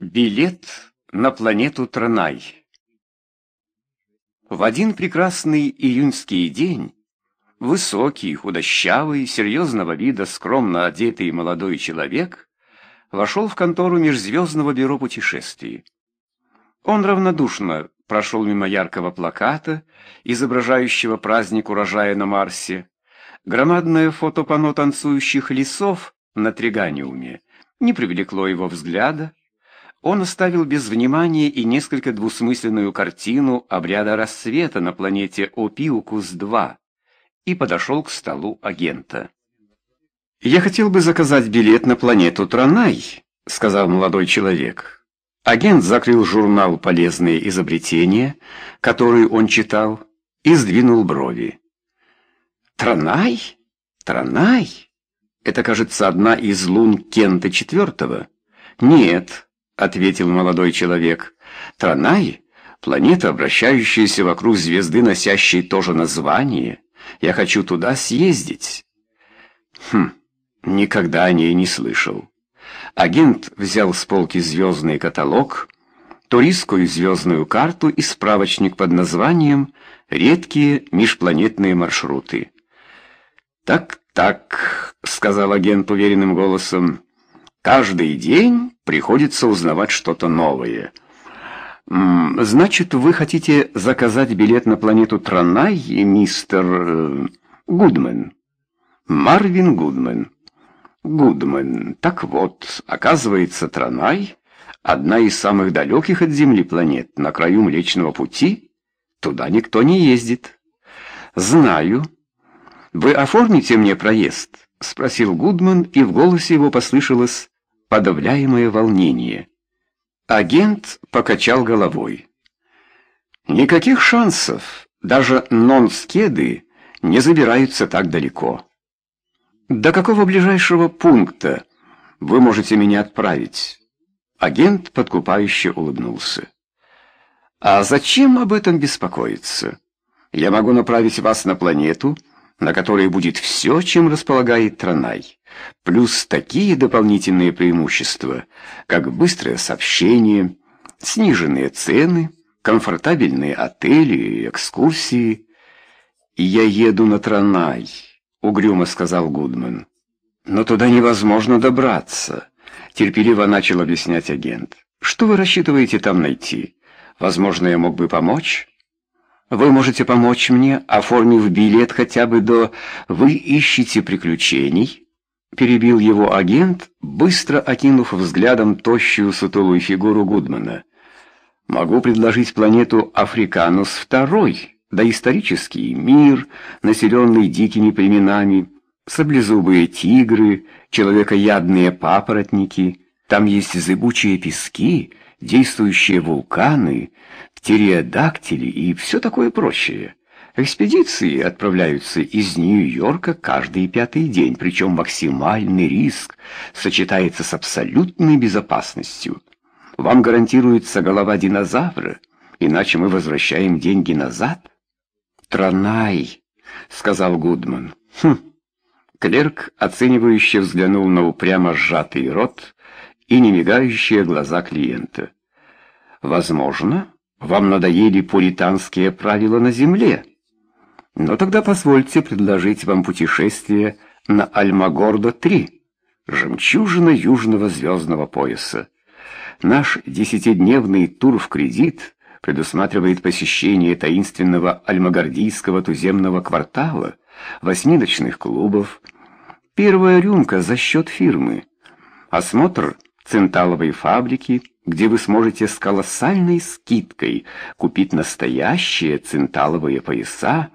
Билет на планету Транай. В один прекрасный июньский день высокий, худощавый, серьезного вида, скромно одетый молодой человек вошел в контору Межзвездного бюро путешествий. Он равнодушно прошел мимо яркого плаката, изображающего праздник урожая на Марсе, громадное фотопано танцующих лесов на Триганиуме — не привлекло его взгляда. Он оставил без внимания и несколько двусмысленную картину обряда рассвета на планете Опиукус-2 и подошел к столу агента. «Я хотел бы заказать билет на планету Транай», — сказал молодой человек. Агент закрыл журнал «Полезные изобретения», который он читал, и сдвинул брови. «Транай? Транай? Это, кажется, одна из лун Кента IV. Нет, ответил молодой человек. Танай — планета, обращающаяся вокруг звезды, носящей то же название. Я хочу туда съездить. Хм, никогда о ней не слышал. Агент взял с полки звездный каталог, туристскую звездную карту и справочник под названием «Редкие межпланетные маршруты». «Так, так», — сказал агент уверенным голосом, — «каждый день приходится узнавать что-то новое». «Значит, вы хотите заказать билет на планету Транай, мистер э, Гудмен?» «Марвин Гудмен». «Гудмен. Так вот, оказывается, Транай...» одна из самых далеких от Земли планет, на краю Млечного Пути, туда никто не ездит. Знаю, вы оформите мне проезд, спросил Гудман, и в голосе его послышалось подавляемое волнение. Агент покачал головой. Никаких шансов. Даже нонскеды не забираются так далеко. До какого ближайшего пункта вы можете меня отправить? Агент подкупающе улыбнулся. А зачем об этом беспокоиться? Я могу направить вас на планету, на которой будет все, чем располагает Транай, плюс такие дополнительные преимущества, как быстрое сообщение, сниженные цены, комфортабельные отели и экскурсии. «Я еду на Транай», — угрюмо сказал Гудман. «Но туда невозможно добраться», — терпеливо начал объяснять агент. «Что вы рассчитываете там найти? Возможно, я мог бы помочь?» Вы можете помочь мне, оформив билет хотя бы до «Вы ищете приключений», — перебил его агент, быстро окинув взглядом тощую сутулую фигуру Гудмана. «Могу предложить планету Африканус второй, доисторический мир, населенный дикими племенами, саблезубые тигры, человекоядные папоротники, там есть зыбучие пески» действующие вулканы, стереодактили и все такое прочее. Экспедиции отправляются из Нью-Йорка каждый пятый день, причем максимальный риск сочетается с абсолютной безопасностью. Вам гарантируется голова динозавра, иначе мы возвращаем деньги назад. «Транай», — сказал Гудман. «Хм». Клерк, оценивающе взглянул на упрямо сжатый рот и немигающие глаза клиента. «Возможно, вам надоели пуританские правила на земле. Но тогда позвольте предложить вам путешествие на Альмагордо-3, жемчужина южного звездного пояса. Наш десятидневный тур в кредит предусматривает посещение таинственного альмагордийского туземного квартала, восьми ночных клубов, первая рюмка за счет фирмы, осмотр центаловой фабрики – где вы сможете с колоссальной скидкой купить настоящие цинталовые пояса,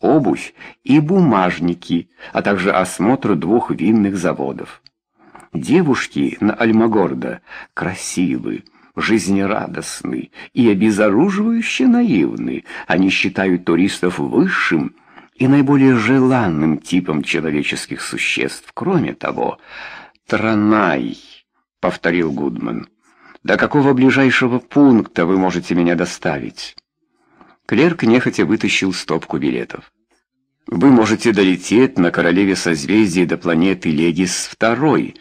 обувь и бумажники, а также осмотр двух винных заводов. Девушки на Альмагорда красивы, жизнерадостны и обезоруживающе наивны. Они считают туристов высшим и наиболее желанным типом человеческих существ. Кроме того, Транай, повторил Гудман, — до какого ближайшего пункта вы можете меня доставить? Клерк нехотя вытащил стопку билетов. Вы можете долететь на королеве созвездий до планеты Легис II,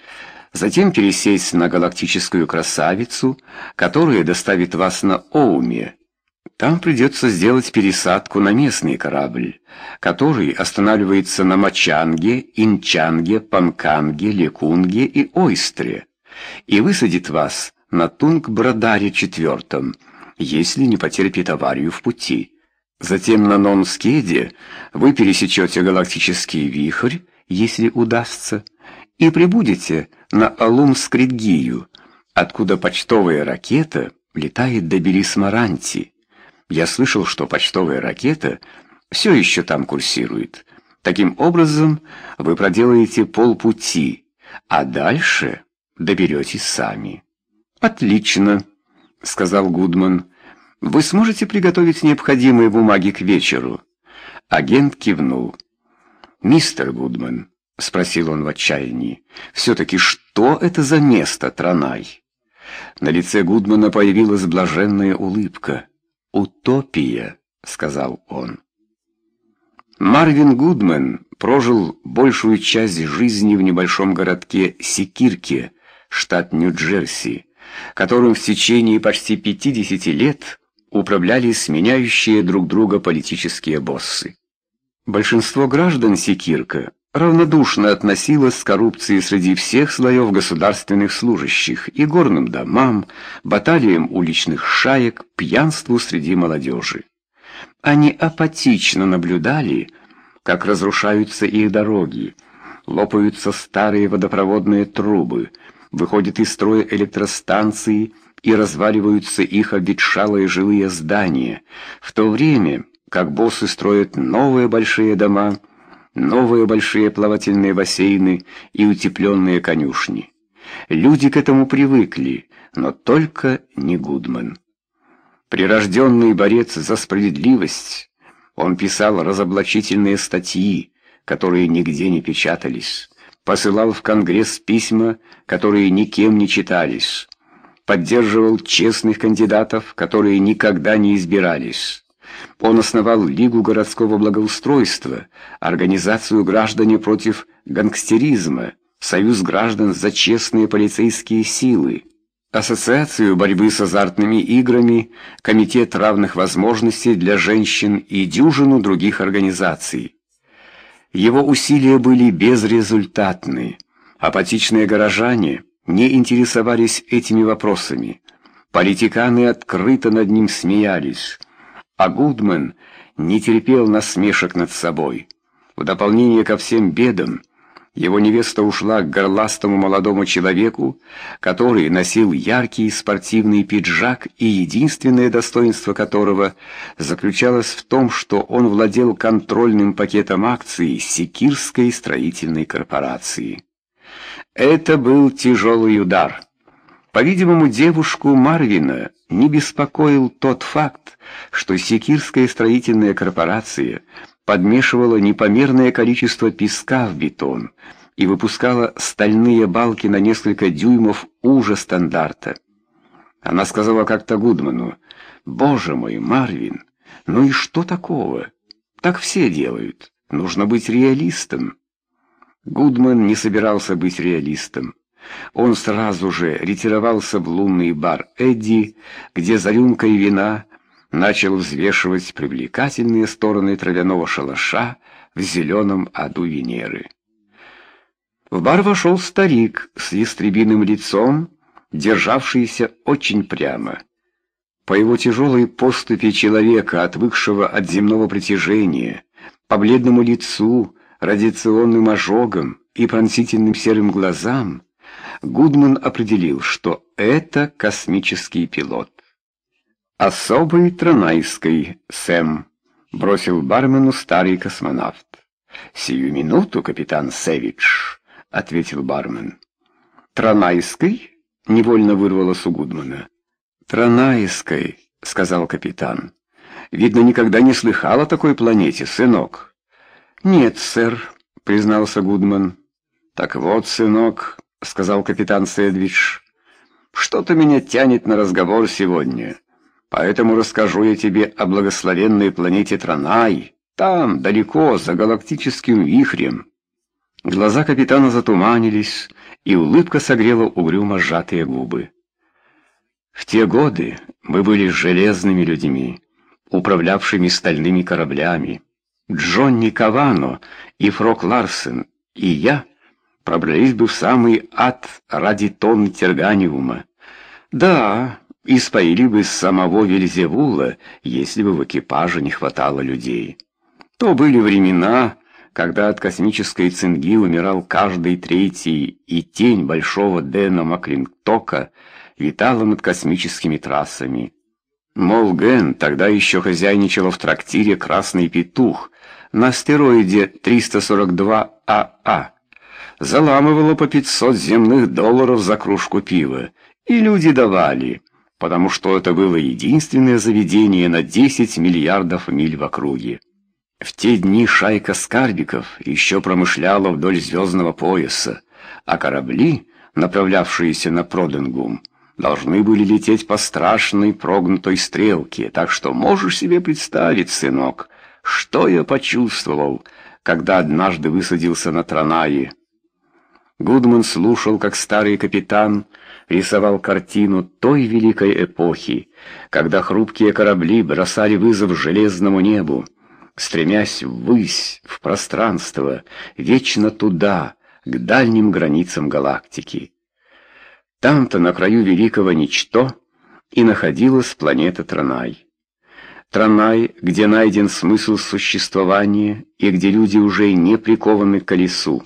затем пересесть на галактическую красавицу, которая доставит вас на Оуме. Там придется сделать пересадку на местный корабль, который останавливается на Мачанге, Инчанге, Панканге, Лекунге и Ойстре, и высадит вас на Тунг-Брадаре IV, если не потерпит аварию в пути. Затем на Нонскеде вы пересечете галактический вихрь, если удастся, и прибудете на Алум-Скридгию, откуда почтовая ракета летает до Берисмаранти. Я слышал, что почтовая ракета все еще там курсирует. Таким образом, вы проделаете полпути, а дальше доберетесь сами. «Отлично», — сказал Гудман. «Вы сможете приготовить необходимые бумаги к вечеру?» Агент кивнул. «Мистер Гудман», — спросил он в отчаянии, — «все-таки что это за место, Транай?» На лице Гудмана появилась блаженная улыбка. «Утопия», — сказал он. Марвин Гудман прожил большую часть жизни в небольшом городке Секирке, штат Нью-Джерси, которым в течение почти 50 лет управляли сменяющие друг друга политические боссы. Большинство граждан Секирка равнодушно относилось к коррупции среди всех слоев государственных служащих и горным домам, баталиям уличных шаек, пьянству среди молодежи. Они апатично наблюдали, как разрушаются их дороги, лопаются старые водопроводные трубы – выходят из строя электростанции и разваливаются их обветшалые жилые здания, в то время как боссы строят новые большие дома, новые большие плавательные бассейны и утепленные конюшни. Люди к этому привыкли, но только не Гудман. Прирожденный борец за справедливость, он писал разоблачительные статьи, которые нигде не печатались посылал в Конгресс письма, которые никем не читались, поддерживал честных кандидатов, которые никогда не избирались. Он основал Лигу городского благоустройства, организацию «Граждане против гангстеризма», Союз граждан за честные полицейские силы, Ассоциацию борьбы с азартными играми, Комитет равных возможностей для женщин и дюжину других организаций. Его усилия были безрезультатны. Апатичные горожане не интересовались этими вопросами. Политиканы открыто над ним смеялись. А Гудман не терпел насмешек над собой. В дополнение ко всем бедам, его невеста ушла к горластому молодому человеку, который носил яркий спортивный пиджак и единственное достоинство которого заключалось в том, что он владел контрольным пакетом акций Секирской строительной корпорации. Это был тяжелый удар. По-видимому, девушку Марвина не беспокоил тот факт, что Секирская строительная корпорация – подмешивала непомерное количество песка в бетон и выпускала стальные балки на несколько дюймов уже стандарта. Она сказала как-то Гудману: "Боже мой, Марвин, ну и что такого? Так все делают. Нужно быть реалистом". Гудман не собирался быть реалистом. Он сразу же ретировался в лунный бар Эдди, где за рюмкой вина начал взвешивать привлекательные стороны травяного шалаша в зеленом аду Венеры. В бар вошел старик с ястребиным лицом, державшийся очень прямо. По его тяжелой поступе человека, отвыкшего от земного притяжения, по бледному лицу, радиационным ожогам и пронзительным серым глазам, Гудман определил, что это космический пилот. «Особый Тронайской, Сэм», — бросил бармену старый космонавт. «Сию минуту, капитан Севич», — ответил бармен. «Тронайской?» — невольно вырвалось у Гудмана. «Тронайской», — сказал капитан. «Видно, никогда не слыхал о такой планете, сынок». «Нет, сэр», — признался Гудман. «Так вот, сынок», — сказал капитан Сэдвич, — «что-то меня тянет на разговор сегодня». Поэтому расскажу я тебе о благословенной планете Транай, там, далеко, за галактическим вихрем. Глаза капитана затуманились, и улыбка согрела угрюмо сжатые губы. В те годы мы были железными людьми, управлявшими стальными кораблями. Джонни Кавано и Фрок Ларсен и я пробрались бы в самый ад ради тонн терганиума. Да, и споили бы самого Вельзевула, если бы в экипаже не хватало людей. То были времена, когда от космической цинги умирал каждый третий, и тень большого Дэна Маклинтока витала над космическими трассами. Мол, Ген тогда еще хозяйничала в трактире «Красный петух» на астероиде 342АА. Заламывала по 500 земных долларов за кружку пива, и люди давали – потому что это было единственное заведение на 10 миллиардов миль в округе. В те дни шайка скарбиков еще промышляла вдоль звездного пояса, а корабли, направлявшиеся на Проденгум, должны были лететь по страшной прогнутой стрелке, так что можешь себе представить, сынок, что я почувствовал, когда однажды высадился на Транае. Гудман слушал, как старый капитан рисовал картину той великой эпохи, когда хрупкие корабли бросали вызов железному небу, стремясь ввысь, в пространство, вечно туда, к дальним границам галактики. Там-то, на краю великого ничто, и находилась планета Транай. Транай, где найден смысл существования и где люди уже не прикованы к колесу.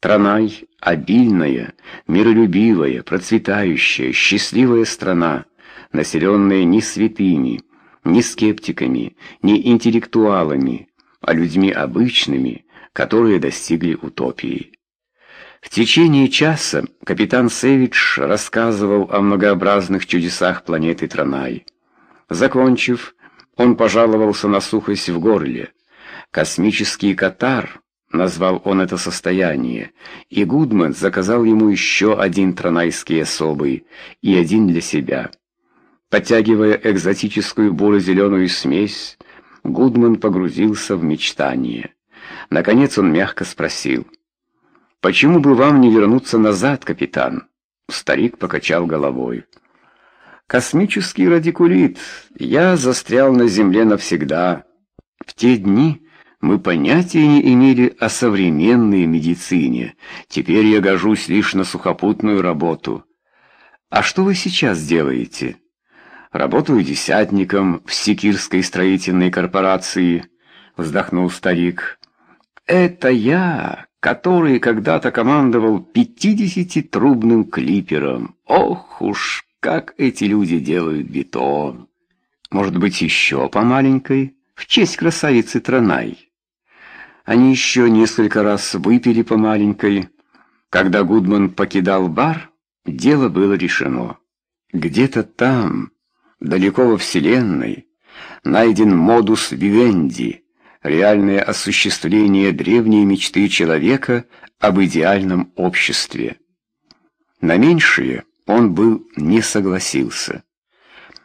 Транай, обильная, миролюбивая, процветающая, счастливая страна, населенная не святыми, не скептиками, не интеллектуалами, а людьми обычными, которые достигли утопии. В течение часа капитан Севич рассказывал о многообразных чудесах планеты Транай. Закончив, он пожаловался на сухость в горле. Космический катар Назвал он это состояние, и Гудман заказал ему еще один тронайский особый и один для себя. Подтягивая экзотическую буро-зеленую смесь, Гудман погрузился в мечтание. Наконец он мягко спросил, «Почему бы вам не вернуться назад, капитан?» Старик покачал головой. «Космический радикулит. Я застрял на Земле навсегда. В те дни...» Мы понятия не имели о современной медицине. Теперь я гожусь лишь на сухопутную работу. А что вы сейчас делаете? Работаю десятником в Секирской строительной корпорации, вздохнул старик. Это я, который когда-то командовал пятидесятитрубным клипером. Ох уж, как эти люди делают бетон. Может быть, еще по маленькой, в честь красавицы Транай. Они еще несколько раз выпили по маленькой. Когда Гудман покидал бар, дело было решено. Где-то там, далеко во Вселенной, найден модус вивенди, реальное осуществление древней мечты человека об идеальном обществе. На меньшее он был не согласился.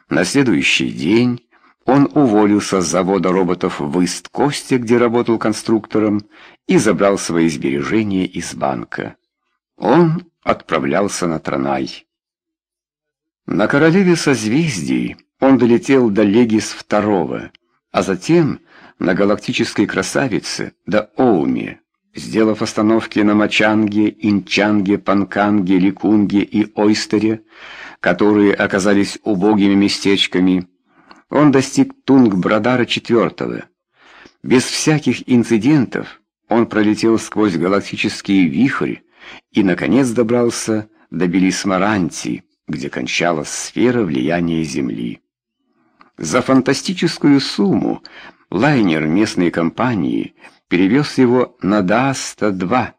На следующий день он уволился с завода роботов в Ист-Косте, где работал конструктором, и забрал свои сбережения из банка. Он отправлялся на Транай. На королеве созвездий он долетел до Легис второго, а затем на галактической красавице до Оуми, сделав остановки на Мачанге, Инчанге, Панканге, Ликунге и Ойстере, которые оказались убогими местечками – он достиг Тунг-Брадара четвертого. Без всяких инцидентов он пролетел сквозь галактические вихри и наконец добрался до Белисмаранти, где кончалась сфера влияния Земли. За фантастическую сумму лайнер местной компании перевез его на Даста-2,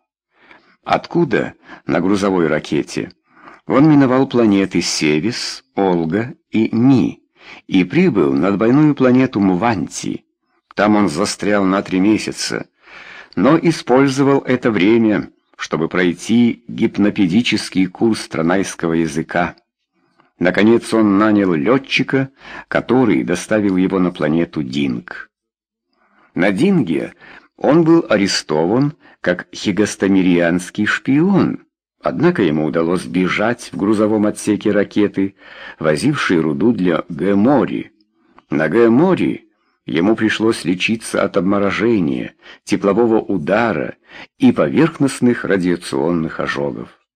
откуда на грузовой ракете он миновал планеты Севис, Олга и Ми и прибыл на двойную планету Муванти. Там он застрял на три месяца, но использовал это время, чтобы пройти гипнопедический курс странайского языка. Наконец он нанял летчика, который доставил его на планету Динг. На Динге он был арестован как хигастамирианский шпион, Однако ему удалось бежать в грузовом отсеке ракеты, возившей руду для Гэмори. На Гэмори ему пришлось лечиться от обморожения, теплового удара и поверхностных радиационных ожогов.